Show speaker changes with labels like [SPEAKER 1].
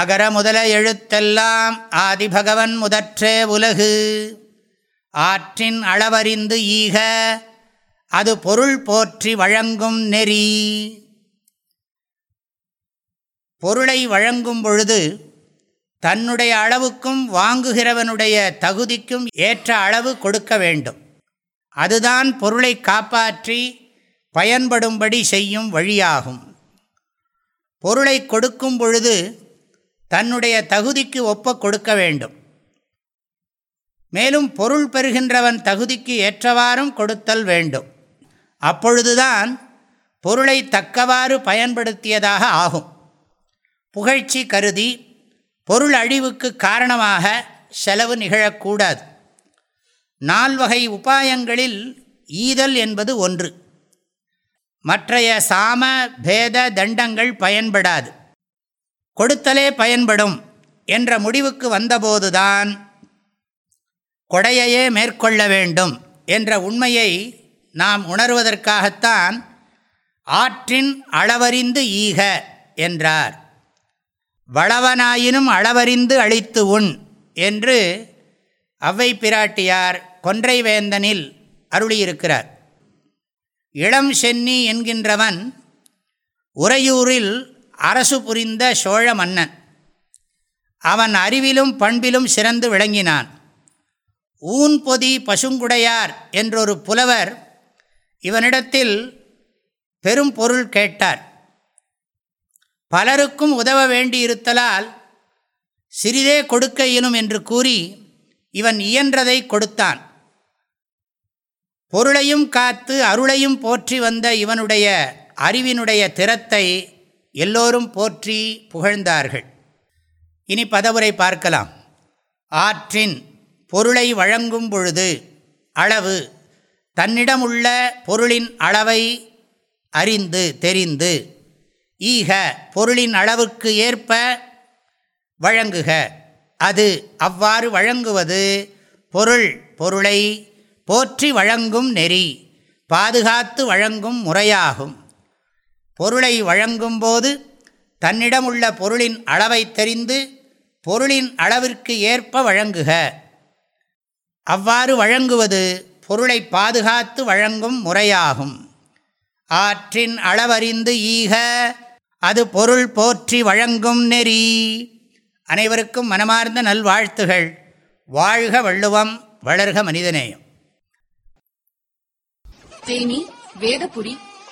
[SPEAKER 1] அகர முதல எழுத்தெல்லாம் ஆதிபகவன் முதற்றே உலகு ஆற்றின் அளவறிந்து ஈக அது பொருள் போற்றி வழங்கும் நெறி பொருளை வழங்கும் பொழுது தன்னுடைய அளவுக்கும் வாங்குகிறவனுடைய தகுதிக்கும் ஏற்ற அளவு கொடுக்க வேண்டும் அதுதான் பொருளை காப்பாற்றி பயன்படும்படி செய்யும் வழியாகும் பொருளை கொடுக்கும் பொழுது தன்னுடைய தகுதிக்கு ஒப்ப கொடுக்க வேண்டும் மேலும் பொருள் பெறுகின்றவன் தகுதிக்கு ஏற்றவாறும் கொடுத்தல் வேண்டும் அப்பொழுதுதான் பொருளை தக்கவாறு பயன்படுத்தியதாக ஆகும் புகழ்ச்சி கருதி பொருள் அழிவுக்கு காரணமாக செலவு நிகழக்கூடாது நால்வகை உபாயங்களில் ஈதல் என்பது ஒன்று மற்றைய சாம பேத தண்டங்கள் பயன்படாது கொடுத்தலே பயன்படும் என்ற முடிவுக்கு வந்தபோதுதான் கொடையையே மேற்கொள்ள வேண்டும் என்ற உண்மையை நாம் உணர்வதற்காகத்தான் ஆற்றின் அளவறிந்து ஈக என்றார் வளவனாயினும் அளவறிந்து அழித்து உண் என்று அவ்வை பிராட்டியார் கொன்றைவேந்தனில் அருளியிருக்கிறார் இளம் சென்னி என்கின்றவன் உறையூரில் அரசு புரிந்த சோழ மன்னன் அவன் அறிவிலும் பண்பிலும் சிறந்து விளங்கினான் ஊன்பொதி பசுங்குடையார் என்றொரு புலவர் இவனிடத்தில் பெரும் பொருள் கேட்டார் பலருக்கும் உதவ வேண்டியிருத்தலால் சிறிதே கொடுக்க இயலும் என்று கூறி இவன் இயன்றதை கொடுத்தான் பொருளையும் காத்து அருளையும் போற்றி வந்த இவனுடைய அறிவினுடைய திறத்தை எல்லோரும் போற்றி புகழ்ந்தார்கள் இனி பதவுரை பார்க்கலாம் ஆற்றின் பொருளை வழங்கும் பொழுது அளவு தன்னிடமுள்ள பொருளின் அளவை அறிந்து தெரிந்து ஈக பொருளின் அளவுக்கு ஏற்ப வழங்குக அது அவ்வாறு வழங்குவது பொருள் பொருளை போற்றி வழங்கும் நெறி பாதுகாத்து வழங்கும் முறையாகும் பொருளை வழங்கும்போது தன்னிடம் உள்ள பொருளின் அளவை தெரிந்து பொருளின் அளவிற்கு ஏற்ப வழங்குக அவ்வாறு வழங்குவது பொருளை பாதுகாத்து வழங்கும் முறையாகும் ஆற்றின் அளவறிந்து ஈக அது பொருள் போற்றி வழங்கும் நெறி அனைவருக்கும் மனமார்ந்த நல்வாழ்த்துகள் வாழ்க வள்ளுவம் வளர்க மனிதநேயம்
[SPEAKER 2] தேனி வேதபுடி